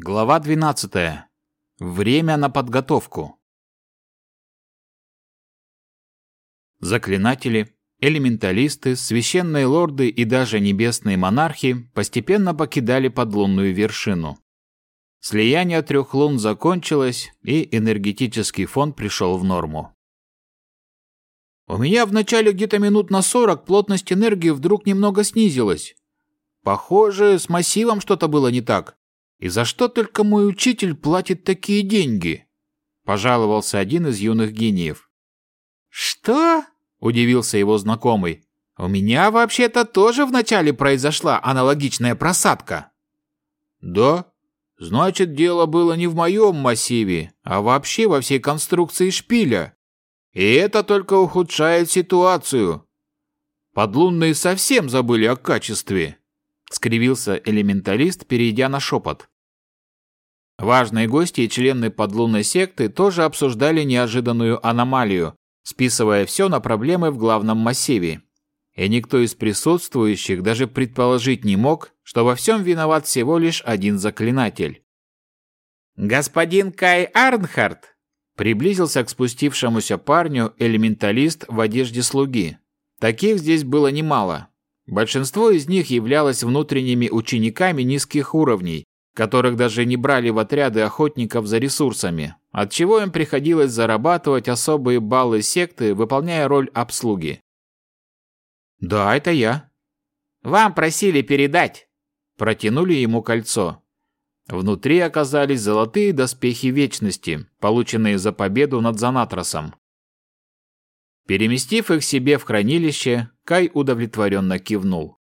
Глава 12. Время на подготовку. Заклинатели, элементалисты, священные лорды и даже небесные монархи постепенно покидали подлунную вершину. Слияние трех лун закончилось, и энергетический фон пришел в норму. У меня в начале где-то минут на сорок плотность энергии вдруг немного снизилась. Похоже, с массивом что-то было не так. И за что только мой учитель платит такие деньги? Пожаловался один из юных гениев. Что? Удивился его знакомый. У меня вообще-то тоже вначале произошла аналогичная просадка. Да? Значит, дело было не в моем массиве, а вообще во всей конструкции шпиля. И это только ухудшает ситуацию. Подлунные совсем забыли о качестве. Скривился элементалист, перейдя на шепот. Важные гости и члены подлунной секты тоже обсуждали неожиданную аномалию, списывая все на проблемы в главном массиве. И никто из присутствующих даже предположить не мог, что во всем виноват всего лишь один заклинатель. «Господин Кай Арнхард!» Приблизился к спустившемуся парню элементалист в одежде слуги. Таких здесь было немало. Большинство из них являлось внутренними учениками низких уровней, которых даже не брали в отряды охотников за ресурсами, отчего им приходилось зарабатывать особые баллы секты, выполняя роль обслуги. «Да, это я». «Вам просили передать». Протянули ему кольцо. Внутри оказались золотые доспехи вечности, полученные за победу над Занатросом. Переместив их себе в хранилище, Кай удовлетворенно кивнул.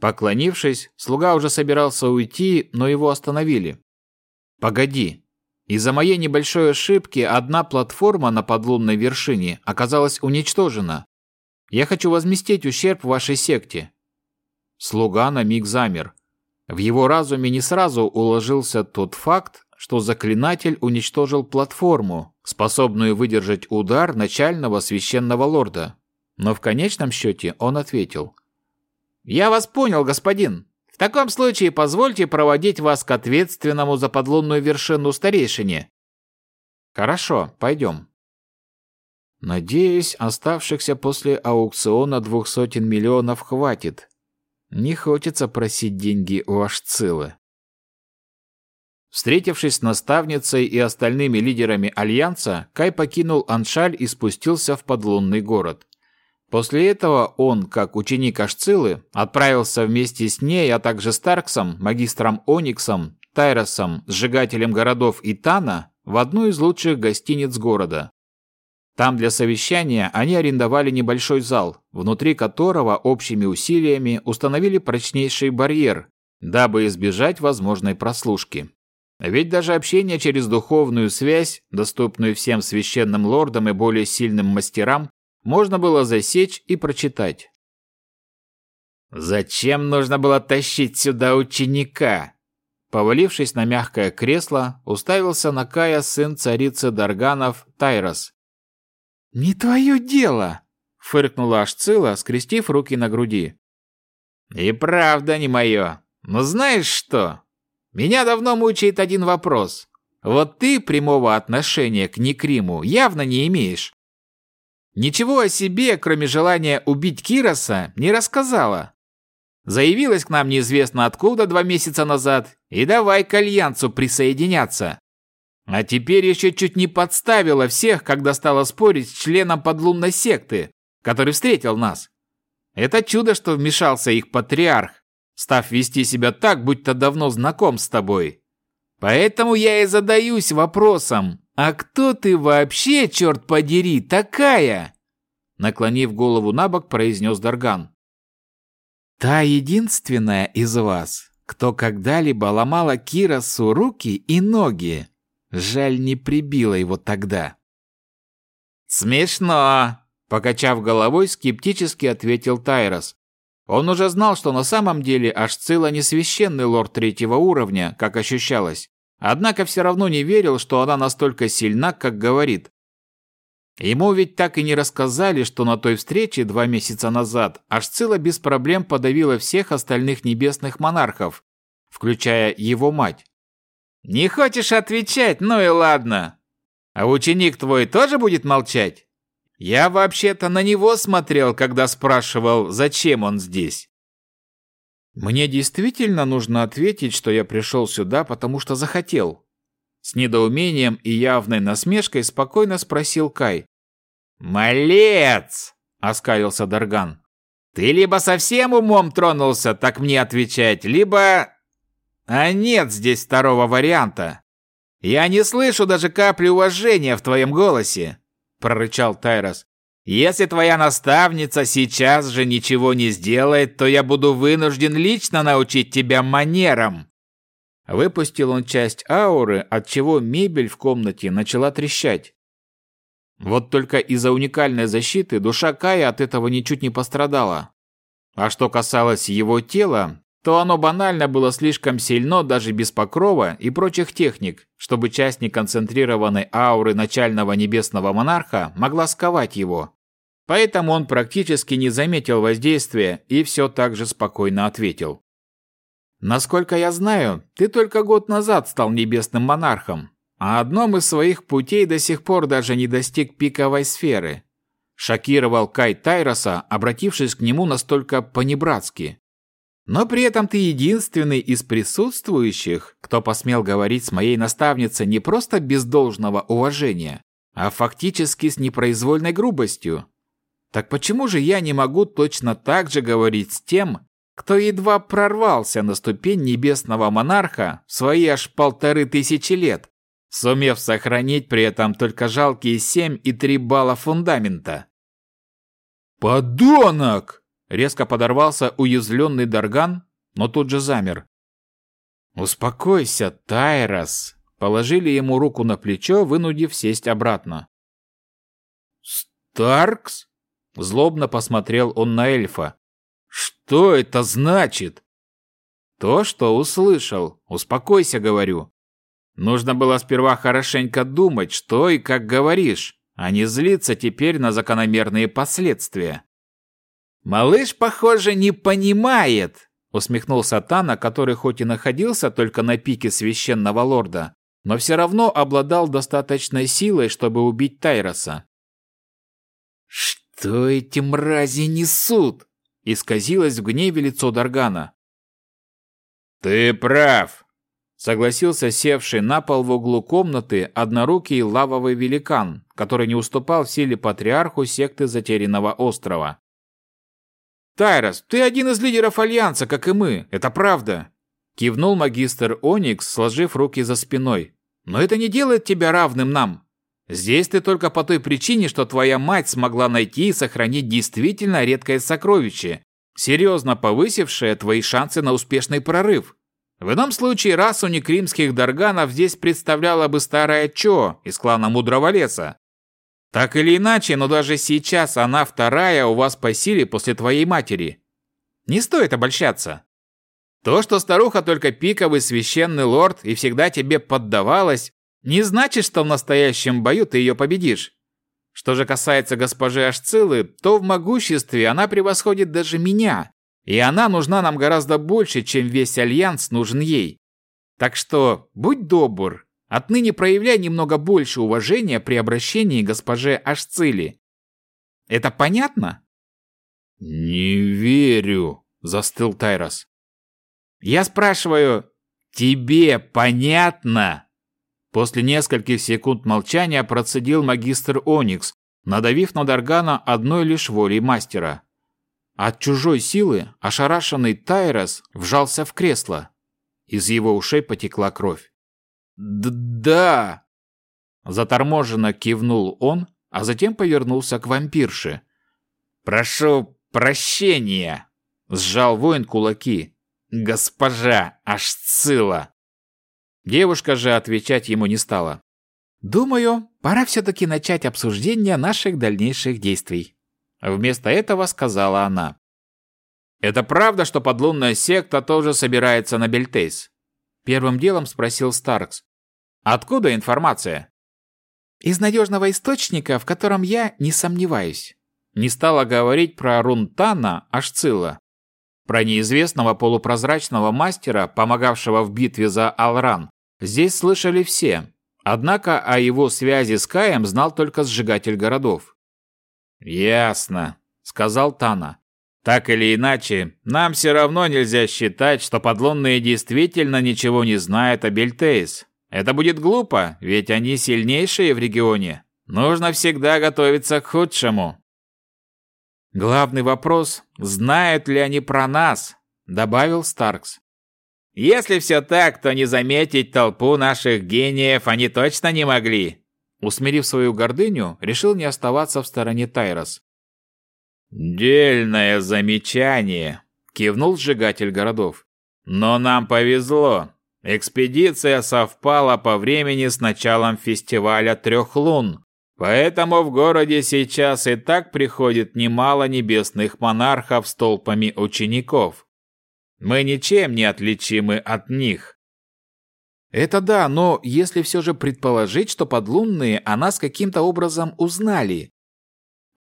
Поклонившись, слуга уже собирался уйти, но его остановили. «Погоди. Из-за моей небольшой ошибки одна платформа на подлунной вершине оказалась уничтожена. Я хочу возместить ущерб вашей секте». Слуга на миг замер. В его разуме не сразу уложился тот факт, что заклинатель уничтожил платформу, способную выдержать удар начального священного лорда. Но в конечном счете он ответил. «Я вас понял, господин. В таком случае позвольте проводить вас к ответственному за подлунную вершину старейшине». «Хорошо, пойдем». Надеюсь, оставшихся после аукциона двух сотен миллионов хватит. Не хочется просить деньги у Ашцилы. Встретившись с наставницей и остальными лидерами Альянса, Кай покинул Аншаль и спустился в подлунный город. После этого он, как ученик Ашцилы, отправился вместе с ней, а также Старксом, магистром Ониксом, Тайросом, сжигателем городов и Тана в одну из лучших гостиниц города. Там для совещания они арендовали небольшой зал, внутри которого общими усилиями установили прочнейший барьер, дабы избежать возможной прослушки. Ведь даже общение через духовную связь, доступную всем священным лордам и более сильным мастерам, можно было засечь и прочитать. «Зачем нужно было тащить сюда ученика?» Повалившись на мягкое кресло, уставился на Кая сын царицы Дарганов Тайрос. «Не твое дело!» — фыркнула Ашцила, скрестив руки на груди. «И правда не мое. Но знаешь что? Меня давно мучает один вопрос. Вот ты прямого отношения к Некриму явно не имеешь. Ничего о себе, кроме желания убить Кироса, не рассказала. Заявилась к нам неизвестно откуда два месяца назад и давай к Альянсу присоединяться. А теперь еще чуть не подставила всех, когда стала спорить с членом подлунной секты, который встретил нас. Это чудо, что вмешался их патриарх, став вести себя так, будто давно знаком с тобой. Поэтому я и задаюсь вопросом, а кто ты вообще, черт подери, такая? Наклонив голову на бок, произнес Дарган. Та единственная из вас, кто когда-либо ломала Кирасу руки и ноги. Жаль, не прибила его тогда. Смешно, покачав головой, скептически ответил Тайрос, он уже знал, что на самом деле Ашцила не священный лорд третьего уровня, как ощущалось. Однако все равно не верил, что она настолько сильна, как говорит. Ему ведь так и не рассказали, что на той встрече два месяца назад Ашцила без проблем подавила всех остальных небесных монархов, включая его мать. Не хочешь отвечать? Ну и ладно. А ученик твой тоже будет молчать? Я вообще-то на него смотрел, когда спрашивал, зачем он здесь. Мне действительно нужно ответить, что я пришел сюда, потому что захотел. С недоумением и явной насмешкой спокойно спросил Кай. «Малец!» — оскалился Дарган. «Ты либо совсем умом тронулся, так мне отвечать, либо... А нет здесь второго варианта. Я не слышу даже капли уважения в твоем голосе прорычал Тайрос. Если твоя наставница сейчас же ничего не сделает, то я буду вынужден лично научить тебя манерам. Выпустил он часть ауры, от чего мебель в комнате начала трещать. Вот только из-за уникальной защиты душа Кая от этого ничуть не пострадала. А что касалось его тела, то оно банально было слишком сильно даже без покрова и прочих техник, чтобы часть неконцентрированной ауры начального небесного монарха могла сковать его. Поэтому он практически не заметил воздействия и все так же спокойно ответил. «Насколько я знаю, ты только год назад стал небесным монархом, а одном из своих путей до сих пор даже не достиг пиковой сферы», шокировал Кай Тайроса, обратившись к нему настолько понебратски. Но при этом ты единственный из присутствующих, кто посмел говорить с моей наставницей не просто без должного уважения, а фактически с непроизвольной грубостью. Так почему же я не могу точно так же говорить с тем, кто едва прорвался на ступень небесного монарха в свои аж полторы тысячи лет, сумев сохранить при этом только жалкие семь и три балла фундамента? «Подонок!» Резко подорвался уязвленный Дарган, но тут же замер. «Успокойся, Тайрос!» Положили ему руку на плечо, вынудив сесть обратно. «Старкс?» Злобно посмотрел он на эльфа. «Что это значит?» «То, что услышал. Успокойся, говорю. Нужно было сперва хорошенько думать, что и как говоришь, а не злиться теперь на закономерные последствия». «Малыш, похоже, не понимает», — усмехнулся Тана, который хоть и находился только на пике священного лорда, но все равно обладал достаточной силой, чтобы убить Тайроса. «Что эти мрази несут?» — исказилось в гневе лицо Даргана. «Ты прав», — согласился севший на пол в углу комнаты однорукий лавовый великан, который не уступал в силе патриарху секты Затерянного острова. «Тайрос, ты один из лидеров Альянса, как и мы, это правда!» Кивнул магистр Оникс, сложив руки за спиной. «Но это не делает тебя равным нам. Здесь ты только по той причине, что твоя мать смогла найти и сохранить действительно редкое сокровище, серьезно повысившее твои шансы на успешный прорыв. В ином случае расу некримских дарганов здесь представляла бы старая Чо из клана Мудрого Леса, так или иначе, но даже сейчас она вторая у вас по силе после твоей матери. Не стоит обольщаться. То, что старуха только пиковый священный лорд и всегда тебе поддавалась, не значит, что в настоящем бою ты ее победишь. Что же касается госпожи Ашцилы, то в могуществе она превосходит даже меня, и она нужна нам гораздо больше, чем весь Альянс нужен ей. Так что будь добр, Отныне проявляй немного больше уважения при обращении госпоже Ашцили. Это понятно? Не верю, застыл Тайрос. Я спрашиваю, тебе понятно? После нескольких секунд молчания процедил магистр Оникс, надавив на Даргана одной лишь волей мастера. От чужой силы ошарашенный Тайрос вжался в кресло. Из его ушей потекла кровь. «Да!» Заторможенно кивнул он, а затем повернулся к вампирше. «Прошу прощения!» Сжал воин кулаки. «Госпожа Ашцила!» Девушка же отвечать ему не стала. «Думаю, пора все-таки начать обсуждение наших дальнейших действий». Вместо этого сказала она. «Это правда, что подлунная секта тоже собирается на Бельтейс?» Первым делом спросил Старкс. Откуда информация? Из надежного источника, в котором я не сомневаюсь. Не стала говорить про Рунтана Ашцила, про неизвестного полупрозрачного мастера, помогавшего в битве за Алран, Здесь слышали все, однако о его связи с Каем знал только сжигатель городов. «Ясно», — сказал Тана. «Так или иначе, нам все равно нельзя считать, что подлунные действительно ничего не знают о Бельтейс. Это будет глупо, ведь они сильнейшие в регионе. Нужно всегда готовиться к худшему». «Главный вопрос, знают ли они про нас?» — добавил Старкс. «Если все так, то не заметить толпу наших гениев они точно не могли», Усмирив свою гордыню, решил не оставаться в стороне Тайрос. «Дельное замечание», — кивнул сжигатель городов. «Но нам повезло. Экспедиция совпала по времени с началом фестиваля трех лун, поэтому в городе сейчас и так приходит немало небесных монархов с толпами учеников. Мы ничем не отличимы от них. Это да, но если все же предположить, что подлунные о нас каким-то образом узнали.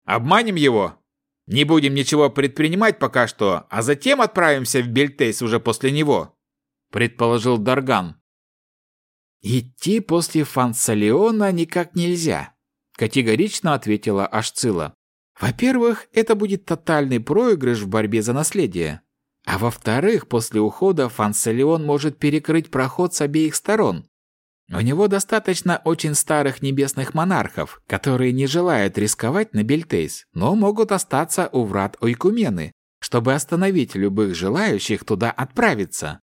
Обманем его? Не будем ничего предпринимать пока что, а затем отправимся в Бельтейс уже после него, предположил Дарган. Идти после Фансалиона никак нельзя, категорично ответила Ашцила. Во-первых, это будет тотальный проигрыш в борьбе за наследие. А во-вторых, после ухода Фанселион может перекрыть проход с обеих сторон. У него достаточно очень старых небесных монархов, которые не желают рисковать на Бельтейс, но могут остаться у врат Ойкумены, чтобы остановить любых желающих туда отправиться.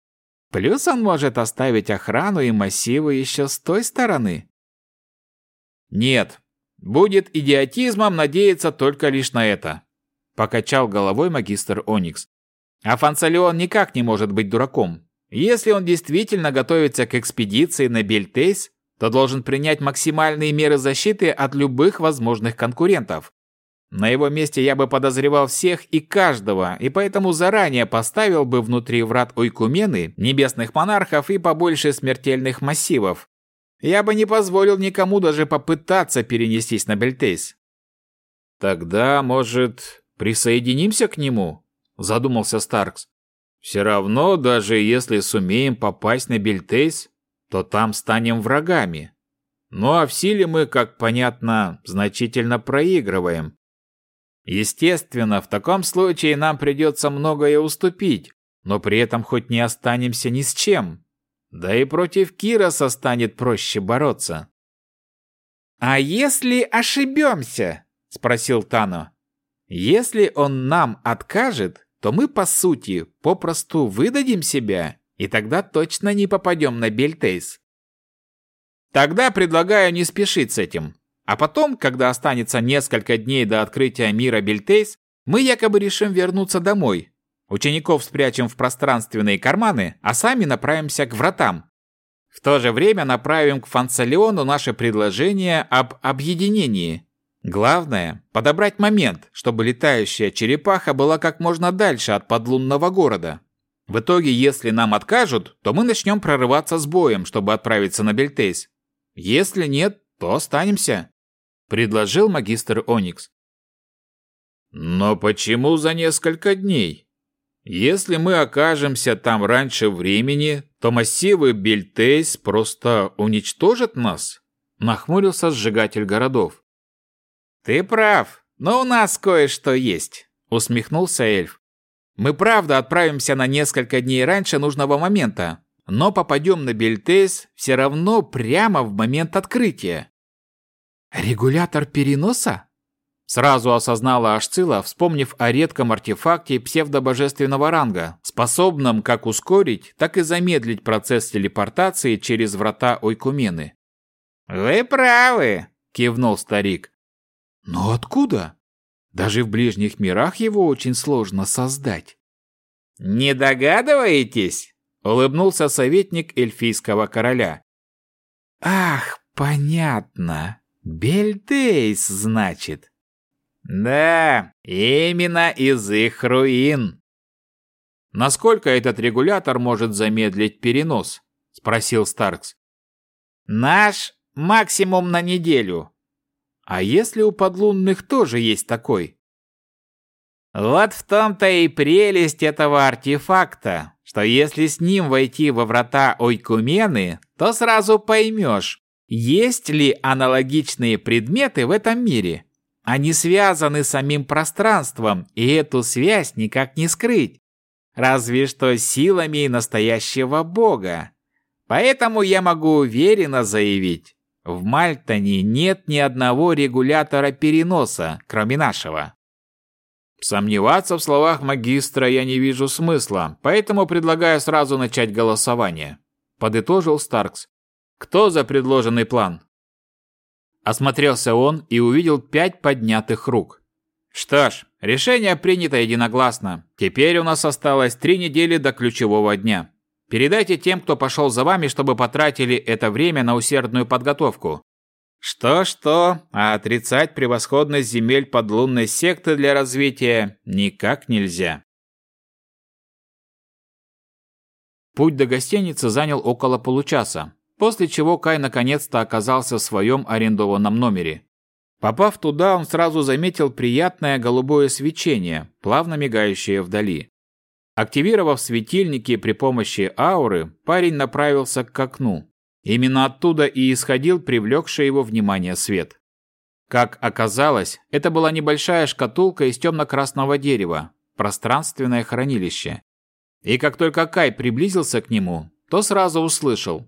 Плюс он может оставить охрану и массивы еще с той стороны. Нет, будет идиотизмом надеяться только лишь на это, покачал головой магистр Оникс. А Фансалион никак не может быть дураком. Если он действительно готовится к экспедиции на Бельтейс, то должен принять максимальные меры защиты от любых возможных конкурентов. На его месте я бы подозревал всех и каждого, и поэтому заранее поставил бы внутри врат Ойкумены небесных монархов и побольше смертельных массивов. Я бы не позволил никому даже попытаться перенестись на Бельтейс. Тогда, может, присоединимся к нему? Задумался Старкс. Все равно, даже если сумеем попасть на Бельтейс, то там станем врагами. Ну а в силе мы, как понятно, значительно проигрываем. Естественно, в таком случае нам придется многое уступить, но при этом хоть не останемся ни с чем. Да и против Кироса станет проще бороться. «А если ошибемся?» – спросил Тано. «Если он нам откажет, то мы, по сути, попросту выдадим себя, и тогда точно не попадем на Бельтейс. Тогда предлагаю не спешить с этим. А потом, когда останется несколько дней до открытия мира Бельтейс, мы якобы решим вернуться домой. Учеников спрячем в пространственные карманы, а сами направимся к вратам. В то же время направим к Фансалиону наше предложение об объединении. Главное – подобрать момент, чтобы летающая черепаха была как можно дальше от подлунного города. В итоге, если нам откажут, то мы начнем прорываться с боем, чтобы отправиться на Бельтейс. Если нет, то останемся», – предложил магистр Оникс. «Но почему за несколько дней? Если мы окажемся там раньше времени, то массивы Бельтейс просто уничтожат нас», – нахмурился сжигатель городов. «Ты прав, но у нас кое-что есть», — усмехнулся эльф. «Мы правда отправимся на несколько дней раньше нужного момента, но попадем на Бельтейс все равно прямо в момент открытия». «Регулятор переноса?» Сразу осознала Ашцила, вспомнив о редком артефакте псевдобожественного ранга, способном как ускорить, так и замедлить процесс телепортации через врата Ойкумены. «Вы правы», — кивнул старик. Но откуда? Даже в ближних мирах его очень сложно создать. «Не догадываетесь?» — улыбнулся советник эльфийского короля. «Ах, понятно. Бельдейс, значит». «Да, именно из их руин». «Насколько этот регулятор может замедлить перенос?» — спросил Старкс. «Наш максимум на неделю. А если у подлунных тоже есть такой? Вот в том-то и прелесть этого артефакта, что если с ним войти во врата Ойкумены, то сразу поймешь, есть ли аналогичные предметы в этом мире. Они связаны с самим пространством, и эту связь никак не скрыть. Разве что силами настоящего бога. Поэтому я могу уверенно заявить, в Мальтоне нет ни одного регулятора переноса, кроме нашего. Сомневаться в словах магистра я не вижу смысла, поэтому предлагаю сразу начать голосование. Подытожил Старкс. Кто за предложенный план? Осмотрелся он и увидел пять поднятых рук. Что ж, решение принято единогласно. Теперь у нас осталось три недели до ключевого дня. Передайте тем, кто пошел за вами, чтобы потратили это время на усердную подготовку. Что-что, а отрицать превосходность земель подлунной секты для развития никак нельзя. Путь до гостиницы занял около получаса, после чего Кай наконец-то оказался в своем арендованном номере. Попав туда, он сразу заметил приятное голубое свечение, плавно мигающее вдали. Активировав светильники при помощи ауры, парень направился к окну. Именно оттуда и исходил привлекший его внимание свет. Как оказалось, это была небольшая шкатулка из темно-красного дерева, пространственное хранилище. И как только Кай приблизился к нему, то сразу услышал.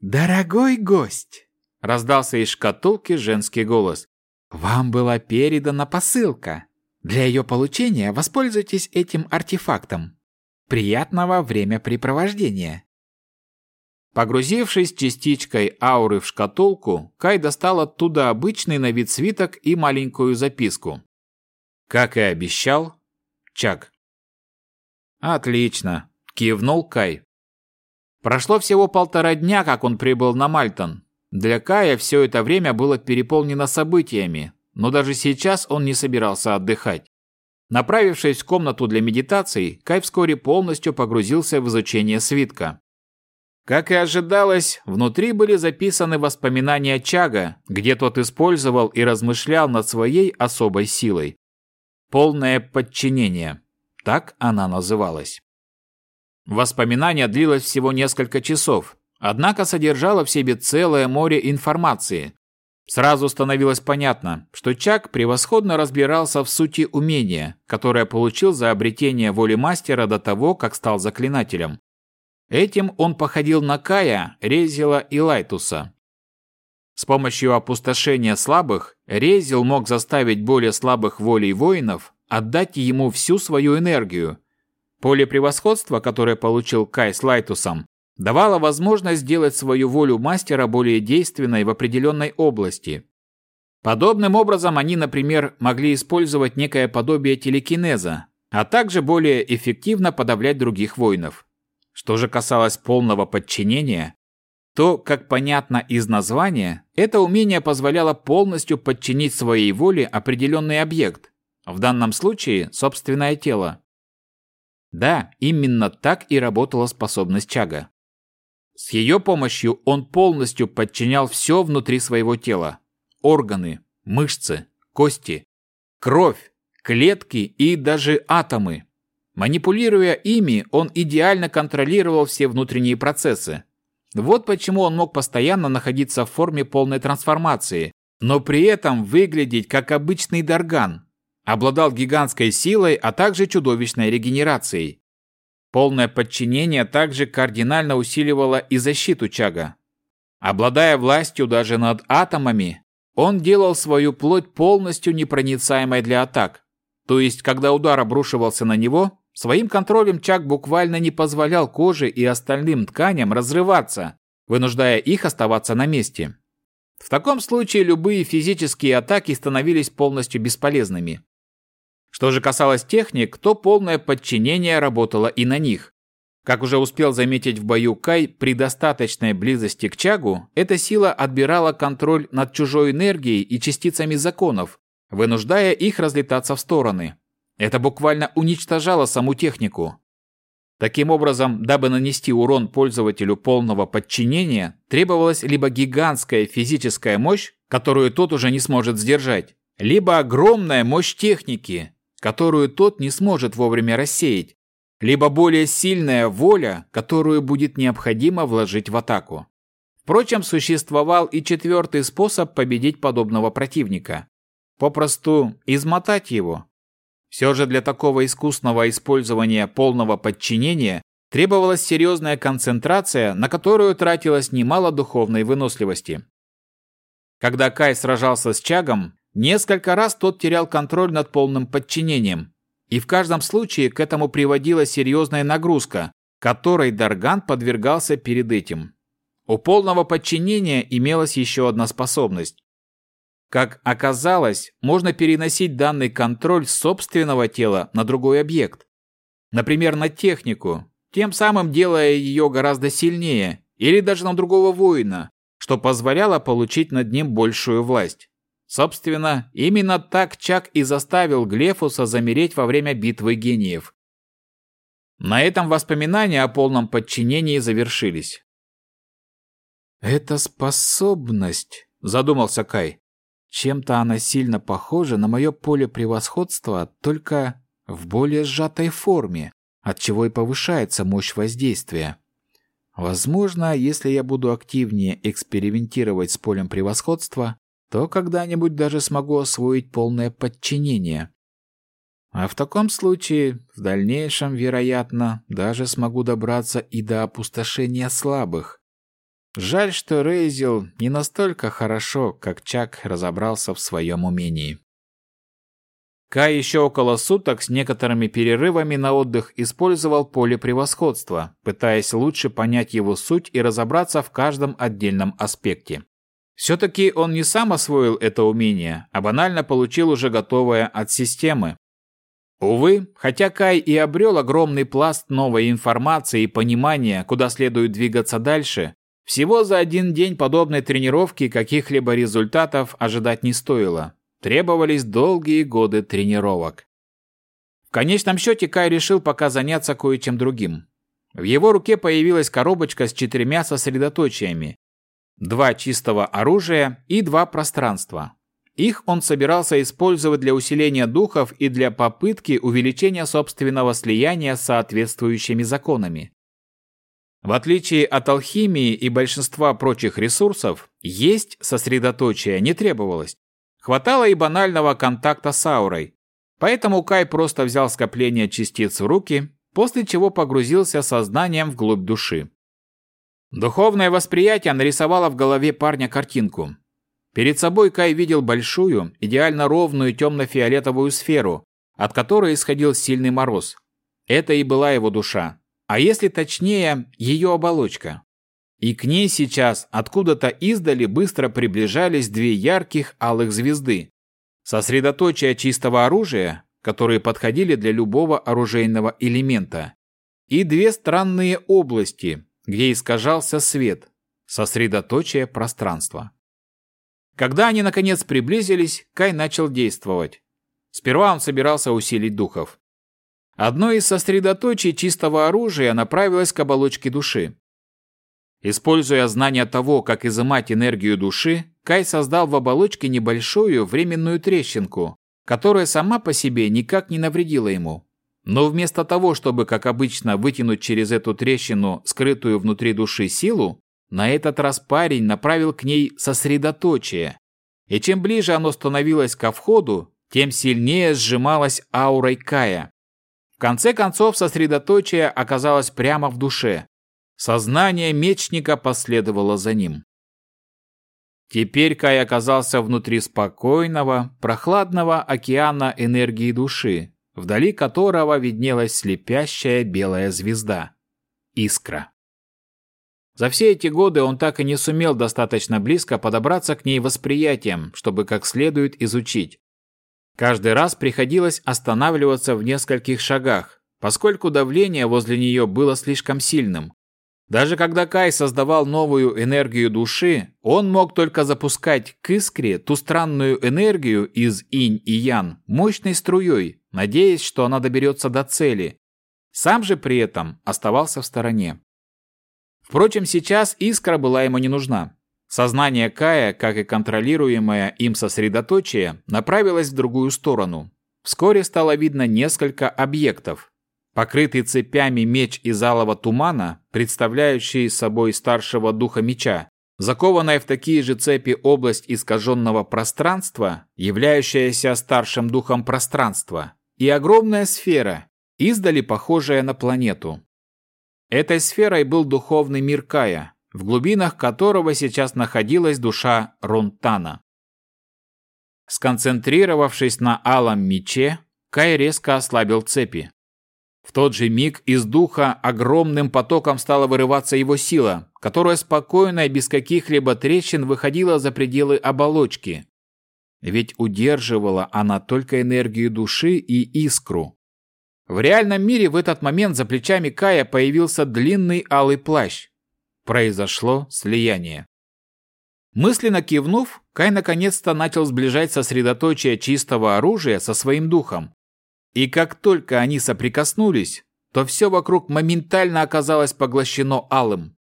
«Дорогой гость!» – раздался из шкатулки женский голос. «Вам была передана посылка. Для ее получения воспользуйтесь этим артефактом. Приятного времяпрепровождения!» Погрузившись частичкой ауры в шкатулку, Кай достал оттуда обычный на вид свиток и маленькую записку. Как и обещал, Чак. «Отлично», – кивнул Кай. Прошло всего полтора дня, как он прибыл на Мальтон. Для Кая все это время было переполнено событиями, но даже сейчас он не собирался отдыхать. Направившись в комнату для медитаций, Кай вскоре полностью погрузился в изучение свитка. Как и ожидалось, внутри были записаны воспоминания Чага, где тот использовал и размышлял над своей особой силой. Полное подчинение. Так она называлась. Воспоминание длилось всего несколько часов, однако содержало в себе целое море информации. Сразу становилось понятно, что Чак превосходно разбирался в сути умения, которое получил за обретение воли мастера до того, как стал заклинателем. Этим он походил на Кая, Резила и Лайтуса. С помощью опустошения слабых Резил мог заставить более слабых волей воинов отдать ему всю свою энергию. Поле превосходства, которое получил Кай с Лайтусом, давало возможность сделать свою волю мастера более действенной в определенной области. Подобным образом они, например, могли использовать некое подобие телекинеза, а также более эффективно подавлять других воинов. Что же касалось полного подчинения, то, как понятно из названия, это умение позволяло полностью подчинить своей воле определенный объект, в данном случае собственное тело. Да, именно так и работала способность Чага. С ее помощью он полностью подчинял все внутри своего тела. Органы, мышцы, кости, кровь, клетки и даже атомы. Манипулируя ими, он идеально контролировал все внутренние процессы. Вот почему он мог постоянно находиться в форме полной трансформации, но при этом выглядеть как обычный Дарган. Обладал гигантской силой, а также чудовищной регенерацией. Полное подчинение также кардинально усиливало и защиту Чага. Обладая властью даже над атомами, он делал свою плоть полностью непроницаемой для атак. То есть, когда удар обрушивался на него, Своим контролем Чак буквально не позволял коже и остальным тканям разрываться, вынуждая их оставаться на месте. В таком случае любые физические атаки становились полностью бесполезными. Что же касалось техник, то полное подчинение работало и на них. Как уже успел заметить в бою Кай, при достаточной близости к Чагу, эта сила отбирала контроль над чужой энергией и частицами законов, вынуждая их разлетаться в стороны. Это буквально уничтожало саму технику. Таким образом, дабы нанести урон пользователю полного подчинения, требовалась либо гигантская физическая мощь, которую тот уже не сможет сдержать, либо огромная мощь техники, которую тот не сможет вовремя рассеять. либо более сильная воля, которую будет необходимо вложить в атаку. Впрочем, существовал и четвертый способ победить подобного противника. Попросту измотать его. Все же для такого искусного использования полного подчинения требовалась серьезная концентрация, на которую тратилось немало духовной выносливости. Когда Кай сражался с Чагом, несколько раз тот терял контроль над полным подчинением, и в каждом случае к этому приводила серьезная нагрузка, которой Дарган подвергался перед этим. У полного подчинения имелась еще одна способность. Как оказалось, можно переносить данный контроль собственного тела на другой объект. Например, на технику, тем самым делая ее гораздо сильнее, или даже на другого воина, что позволяло получить над ним большую власть. Собственно, именно так Чак и заставил Глефуса замереть во время битвы гениев. На этом воспоминания о полном подчинении завершились. «Это способность», — задумался Кай. «Чем-то она сильно похожа на мое поле превосходства, только в более сжатой форме, отчего и повышается мощь воздействия. Возможно, если я буду активнее экспериментировать с полем превосходства, то когда-нибудь даже смогу освоить полное подчинение. А в таком случае, в дальнейшем, вероятно, даже смогу добраться и до опустошения слабых, Жаль, что Рейзел не настолько хорошо, как Чак разобрался в своем умении. Кай еще около суток с некоторыми перерывами на отдых использовал поле превосходства, пытаясь лучше понять его суть и разобраться в каждом отдельном аспекте. Все-таки он не сам освоил это умение, а банально получил уже готовое от системы. Увы, хотя Кай и обрел огромный пласт новой информации и понимания, куда следует двигаться дальше, всего за один день подобной тренировки каких-либо результатов ожидать не стоило. Требовались долгие годы тренировок. В конечном счете Кай решил пока заняться кое-чем другим. В его руке появилась коробочка с четырьмя сосредоточиями. Два чистого оружия и два пространства. Их он собирался использовать для усиления духов и для попытки увеличения собственного слияния с соответствующими законами. В отличие от алхимии и большинства прочих ресурсов, есть сосредоточие не требовалось. Хватало и банального контакта с аурой. Поэтому Кай просто взял скопление частиц в руки, после чего погрузился сознанием вглубь души. Духовное восприятие нарисовало в голове парня картинку. Перед собой Кай видел большую, идеально ровную темно-фиолетовую сферу, от которой исходил сильный мороз. Это и была его душа, а если точнее, ее оболочка. И к ней сейчас откуда-то издали быстро приближались две ярких алых звезды. Сосредоточие чистого оружия, которые подходили для любого оружейного элемента. И две странные области, где искажался свет, сосредоточие пространства. Когда они наконец приблизились, Кай начал действовать. Сперва он собирался усилить духов. Одно из сосредоточий чистого оружия направилось к оболочке души. Используя знание того, как изымать энергию души, Кай создал в оболочке небольшую временную трещинку, которая сама по себе никак не навредила ему. Но вместо того, чтобы, как обычно, вытянуть через эту трещину скрытую внутри души силу, на этот раз парень направил к ней сосредоточие. И чем ближе оно становилось ко входу, тем сильнее сжималась аурой Кая. В конце концов, сосредоточие оказалось прямо в душе. Сознание мечника последовало за ним. Теперь Кай оказался внутри спокойного, прохладного океана энергии души, вдали которого виднелась слепящая белая звезда – искра. За все эти годы он так и не сумел достаточно близко подобраться к ней восприятием, чтобы как следует изучить. Каждый раз приходилось останавливаться в нескольких шагах, поскольку давление возле нее было слишком сильным. Даже когда Кай создавал новую энергию души, он мог только запускать к искре ту странную энергию из инь и ян мощной струей, надеясь, что она доберется до цели. Сам же при этом оставался в стороне. Впрочем, сейчас искра была ему не нужна. Сознание Кая, как и контролируемое им сосредоточие, направилось в другую сторону. Вскоре стало видно несколько объектов. Покрытый цепями меч из алого тумана, представляющий собой старшего духа меча, закованная в такие же цепи область искаженного пространства, являющаяся старшим духом пространства, и огромная сфера, издали похожая на планету. Этой сферой был духовный мир Кая, в глубинах которого сейчас находилась душа Рунтана. Сконцентрировавшись на алом мече, Кай резко ослабил цепи. В тот же миг из духа огромным потоком стала вырываться его сила, которая спокойно и без каких-либо трещин выходила за пределы оболочки. Ведь удерживала она только энергию души и искру. В реальном мире в этот момент за плечами Кая появился длинный алый плащ. Произошло слияние. Мысленно кивнув, Кай наконец-то начал сближать сосредоточие чистого оружия со своим духом. И как только они соприкоснулись, то все вокруг моментально оказалось поглощено алым.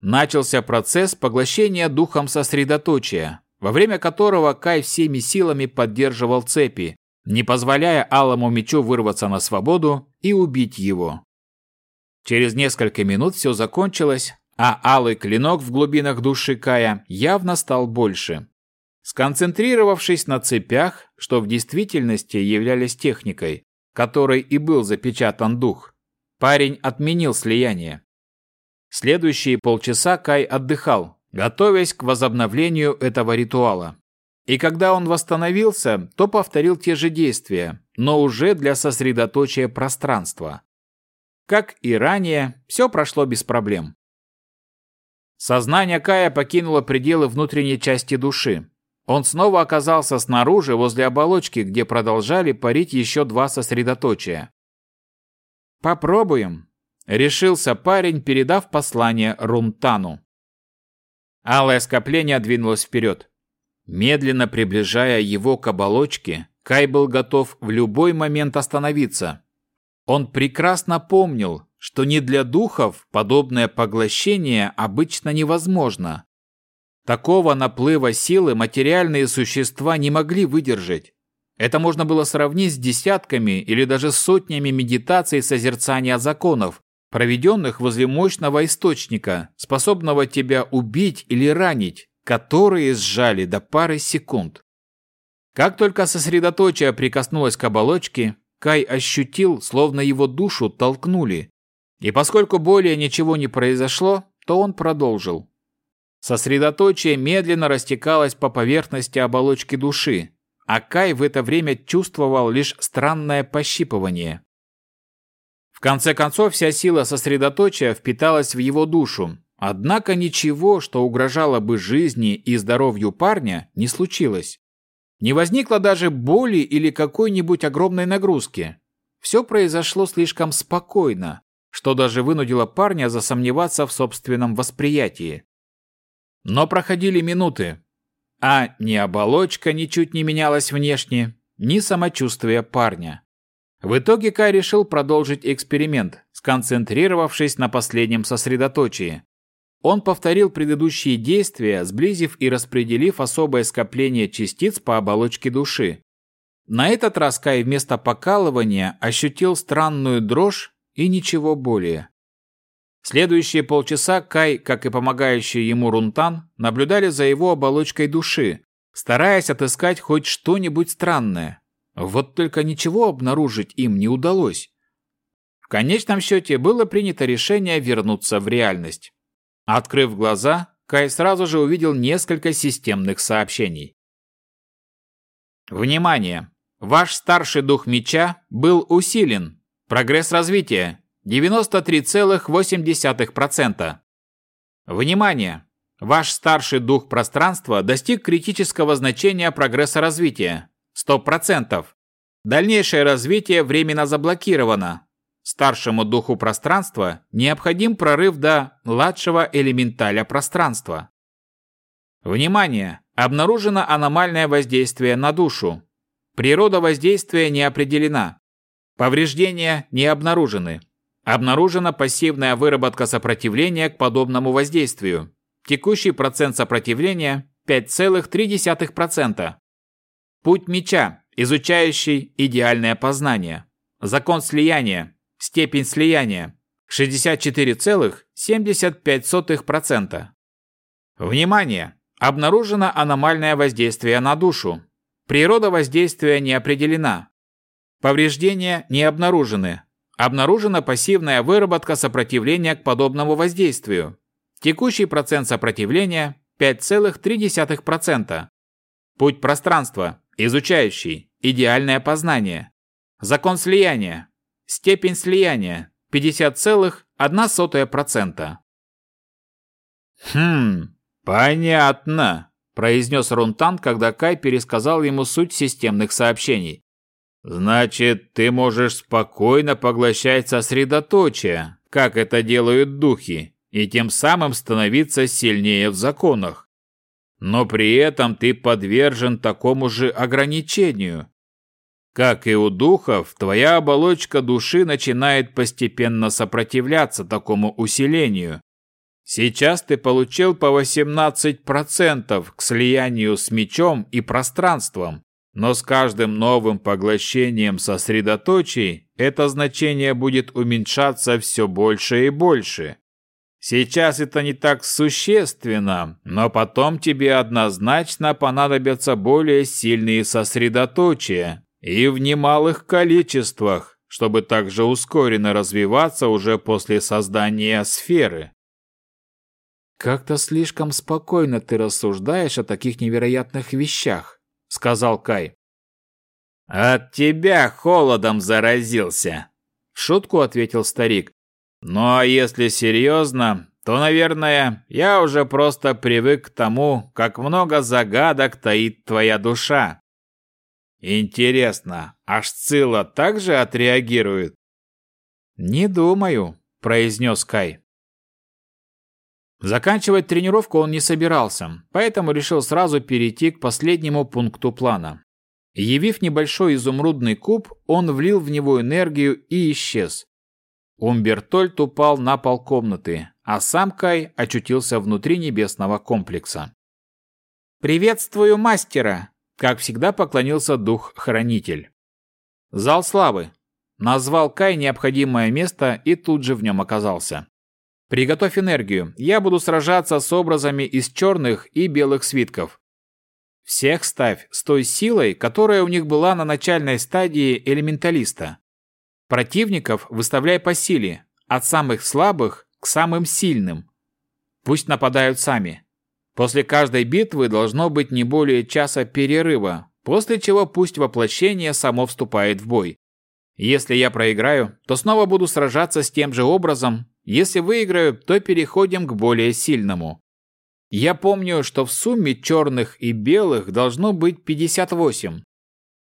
Начался процесс поглощения духом сосредоточия, во время которого Кай всеми силами поддерживал цепи, не позволяя алому мечу вырваться на свободу и убить его. Через несколько минут все закончилось, а алый клинок в глубинах души Кая явно стал больше. Сконцентрировавшись на цепях, что в действительности являлись техникой, которой и был запечатан дух, парень отменил слияние. Следующие полчаса Кай отдыхал, готовясь к возобновлению этого ритуала. И когда он восстановился, то повторил те же действия, но уже для сосредоточия пространства. Как и ранее, все прошло без проблем. Сознание Кая покинуло пределы внутренней части души, он снова оказался снаружи, возле оболочки, где продолжали парить еще два сосредоточия. «Попробуем», — решился парень, передав послание Рунтану. Алое скопление двинулось вперед. Медленно приближая его к оболочке, Кай был готов в любой момент остановиться. Он прекрасно помнил, что не для духов подобное поглощение обычно невозможно, Такого наплыва силы материальные существа не могли выдержать. Это можно было сравнить с десятками или даже сотнями медитаций созерцания законов, проведенных возле мощного источника, способного тебя убить или ранить, которые сжали до пары секунд. Как только сосредоточие прикоснулось к оболочке, Кай ощутил, словно его душу толкнули. И поскольку более ничего не произошло, то он продолжил. Сосредоточие медленно растекалось по поверхности оболочки души, а Кай в это время чувствовал лишь странное пощипывание. В конце концов, вся сила сосредоточия впиталась в его душу, однако ничего, что угрожало бы жизни и здоровью парня, не случилось. Не возникло даже боли или какой-нибудь огромной нагрузки. Все произошло слишком спокойно, что даже вынудило парня засомневаться в собственном восприятии. Но проходили минуты, а ни оболочка ничуть не менялась внешне, ни самочувствие парня. В итоге Кай решил продолжить эксперимент, сконцентрировавшись на последнем сосредоточии. Он повторил предыдущие действия, сблизив и распределив особое скопление частиц по оболочке души. На этот раз Кай вместо покалывания ощутил странную дрожь и ничего более. Следующие полчаса Кай, как и помогающий ему Рунтан, наблюдали за его оболочкой души, стараясь отыскать хоть что-нибудь странное. Вот только ничего обнаружить им не удалось. В конечном счете было принято решение вернуться в реальность. Открыв глаза, Кай сразу же увидел несколько системных сообщений. Внимание! Ваш старший дух меча был усилен. Прогресс развития 93,8%. Внимание! Ваш старший дух пространства достиг критического значения прогресса развития. 100%. Дальнейшее развитие временно заблокировано. Старшему духу пространства необходим прорыв до младшего элементаля пространства. Внимание! Обнаружено аномальное воздействие на душу. Природа воздействия не определена. Повреждения не обнаружены. Обнаружена пассивная выработка сопротивления к подобному воздействию. Текущий процент сопротивления 5,3%. Путь меча, изучающий идеальное познание. Закон слияния. Степень слияния 64,75%. Внимание! Обнаружено аномальное воздействие на душу. Природа воздействия не определена. Повреждения не обнаружены. Обнаружена пассивная выработка сопротивления к подобному воздействию. Текущий процент сопротивления 5,3%. Путь пространства. Изучающий. Идеальное познание. Закон слияния. Степень слияния 50,1%. Хм, понятно, произнес Рунтан, когда Кай пересказал ему суть системных сообщений. Значит, ты можешь спокойно поглощать сосредоточие, как это делают духи, и тем самым становиться сильнее в законах. Но при этом ты подвержен такому же ограничению. Как и у духов, твоя оболочка души начинает постепенно сопротивляться такому усилению. Сейчас ты получил по 18% к слиянию с мечом и пространством, но с каждым новым поглощением сосредоточий это значение будет уменьшаться все больше и больше. Сейчас это не так существенно, но потом тебе однозначно понадобятся более сильные сосредоточия, и в немалых количествах, чтобы также ускоренно развиваться уже после создания сферы. «Как-то слишком спокойно ты рассуждаешь о таких невероятных вещах», — сказал Кай. «От тебя холодом заразился», — в шутку ответил старик. «Ну а если серьезно, то, наверное, я уже просто привык к тому, как много загадок таит твоя душа. Интересно, аж Цила также отреагирует? Не думаю, произнес Кай. Заканчивать тренировку он не собирался, поэтому решил сразу перейти к последнему пункту плана. Явив небольшой изумрудный куб, он влил в него энергию и исчез. Умбертольд упал на пол комнаты, а сам Кай очутился внутри небесного комплекса. «Приветствую мастера!» Как всегда поклонился дух-хранитель. Зал славы. Назвал Кай необходимое место и тут же в нем оказался. Приготовь энергию. Я буду сражаться с образами из черных и белых свитков. Всех ставь с той силой, которая у них была на начальной стадии элементалиста. Противников выставляй по силе, от самых слабых к самым сильным. Пусть нападают сами. После каждой битвы должно быть не более часа перерыва, после чего пусть воплощение само вступает в бой. Если я проиграю, то снова буду сражаться с тем же образом. Если выиграю, то переходим к более сильному. Я помню, что в сумме черных и белых должно быть 58.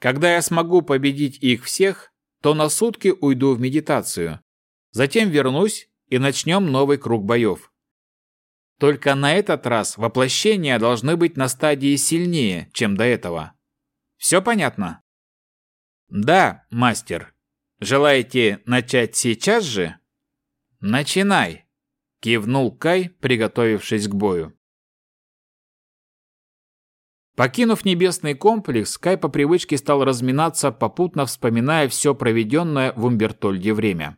Когда я смогу победить их всех, то на сутки уйду в медитацию. Затем вернусь и начнем новый круг боев. Только на этот раз воплощения должны быть на стадии сильнее, чем до этого. Все понятно? Да, мастер. Желаете начать сейчас же? Начинай, кивнул Кай, приготовившись к бою. Покинув небесный комплекс, Кай по привычке стал разминаться, попутно вспоминая все проведенное в Умбертольде время.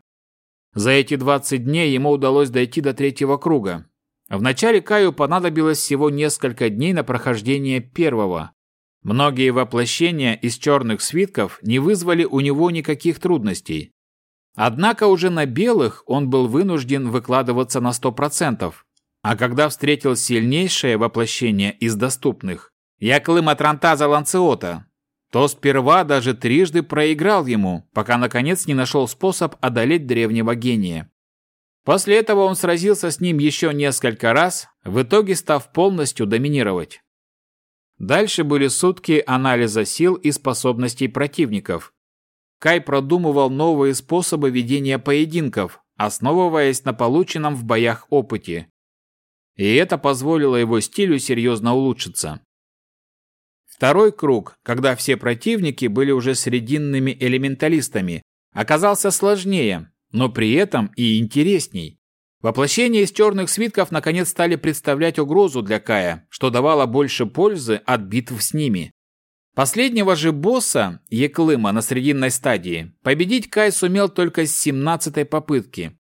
За эти 20 дней ему удалось дойти до третьего круга, Вначале Каю понадобилось всего несколько дней на прохождение первого. Многие воплощения из черных свитков не вызвали у него никаких трудностей. Однако уже на белых он был вынужден выкладываться на 100%. А когда встретил сильнейшее воплощение из доступных, Яклыма Трантаза Ланциота, то сперва даже трижды проиграл ему, пока наконец не нашел способ одолеть древнего гения. После этого он сразился с ним еще несколько раз, в итоге став полностью доминировать. Дальше были сутки анализа сил и способностей противников. Кай продумывал новые способы ведения поединков, основываясь на полученном в боях опыте. И это позволило его стилю серьезно улучшиться. Второй круг, когда все противники были уже срединными элементалистами, оказался сложнее, но при этом и интересней. Воплощения из черных свитков наконец стали представлять угрозу для Кая, что давало больше пользы от битв с ними. Последнего же босса, Еклыма, на срединной стадии, победить Кай сумел только с 17-й попытки.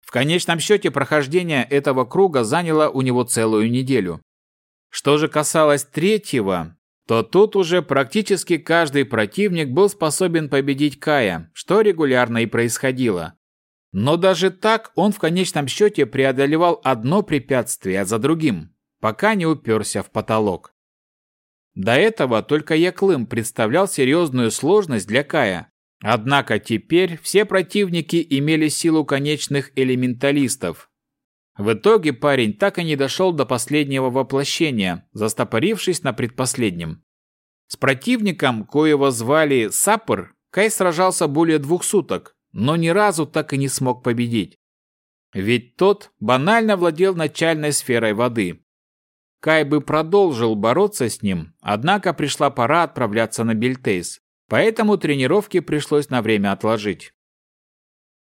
В конечном счете прохождение этого круга заняло у него целую неделю. Что же касалось третьего, то тут уже практически каждый противник был способен победить Кая, что регулярно и происходило. Но даже так он в конечном счете преодолевал одно препятствие за другим, пока не уперся в потолок. До этого только Яклым представлял серьезную сложность для Кая. Однако теперь все противники имели силу конечных элементалистов. В итоге парень так и не дошел до последнего воплощения, застопорившись на предпоследнем. С противником, коего звали Саппор, Кай сражался более двух суток, но ни разу так и не смог победить. Ведь тот банально владел начальной сферой воды, Кай бы продолжил бороться с ним, однако пришла пора отправляться на Бельтейс, поэтому тренировки пришлось на время отложить.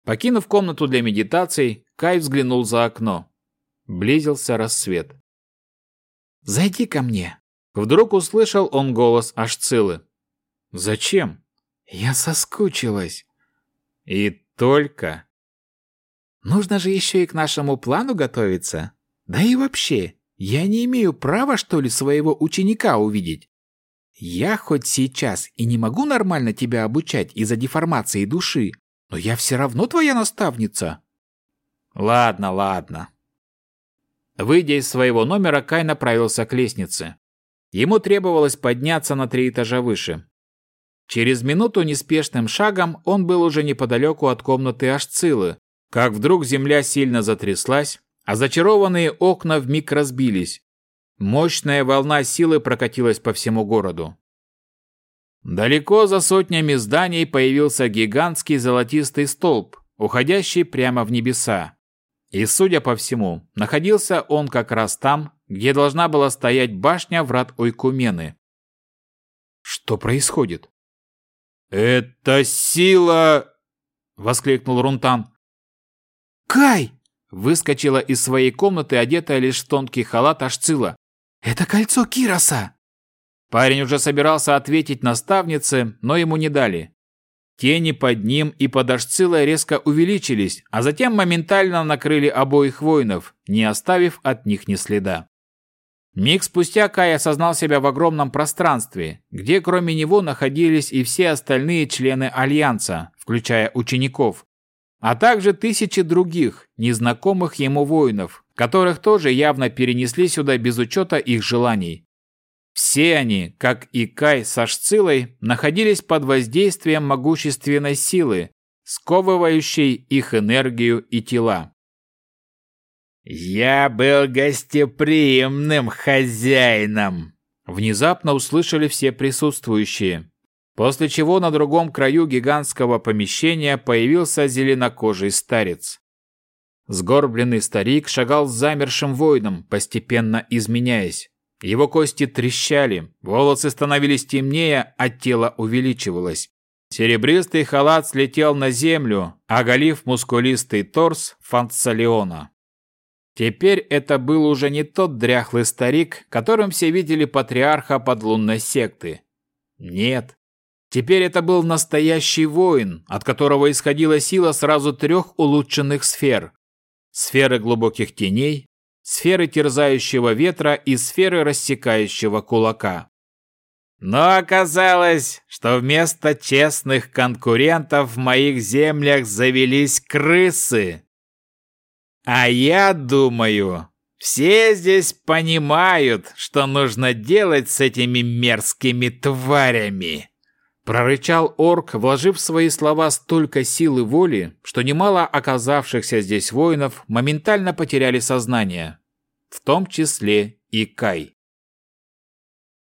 Покинув комнату для медитаций, Кай взглянул за окно. Близился рассвет. «Зайди ко мне!» Вдруг услышал он голос Ашцилы. «Зачем?» «Я соскучилась». «И только...» «Нужно же еще и к нашему плану готовиться. Да и вообще, я не имею права, что ли, своего ученика увидеть? Я хоть сейчас и не могу нормально тебя обучать из-за деформации души, но я все равно твоя наставница. Ладно, ладно. Выйдя из своего номера, Кай направился к лестнице. Ему требовалось подняться на три этажа выше. Через минуту неспешным шагом он был уже неподалеку от комнаты Ашцилы, как вдруг земля сильно затряслась, а зачарованные окна вмиг разбились. Мощная волна силы прокатилась по всему городу. Далеко за сотнями зданий появился гигантский золотистый столб, уходящий прямо в небеса. И, судя по всему, находился он как раз там, где должна была стоять башня врат Ойкумены. Что происходит? «Это сила!» — воскликнул Рунтан. «Кай!» Выскочила из своей комнаты, одетая лишь в тонкий халат Ашцила. «Это кольцо Кироса!» Парень уже собирался ответить наставнице, но ему не дали. Тени под ним и под резко увеличились, а затем моментально накрыли обоих воинов, не оставив от них ни следа. Миг спустя Кай осознал себя в огромном пространстве, где кроме него находились и все остальные члены Альянса, включая учеников, а также тысячи других, незнакомых ему воинов, которых тоже явно перенесли сюда без учета их желаний. Все они, как и Кай со Шцилой, находились под воздействием могущественной силы, сковывающей их энергию и тела. «Я был гостеприимным хозяином!» Внезапно услышали все присутствующие, после чего на другом краю гигантского помещения появился зеленокожий старец. Сгорбленный старик шагал с замершим воином, постепенно изменяясь. Его кости трещали, волосы становились темнее, а тело увеличивалось. Серебристый халат слетел на землю, оголив мускулистый торс Фанцалеона. Теперь это был уже не тот дряхлый старик, которым все видели патриарха подлунной секты. Нет, Теперь это был настоящий воин, от которого исходила сила сразу трех улучшенных сфер. Сферы глубоких теней, сферы терзающего ветра и сферы рассекающего кулака. Но оказалось, что вместо честных конкурентов в моих землях завелись крысы. А я думаю, все здесь понимают, что нужно делать с этими мерзкими тварями. Прорычал орк, вложив в свои слова столько силы воли, что немало оказавшихся здесь воинов моментально потеряли сознание, в том числе и Кай.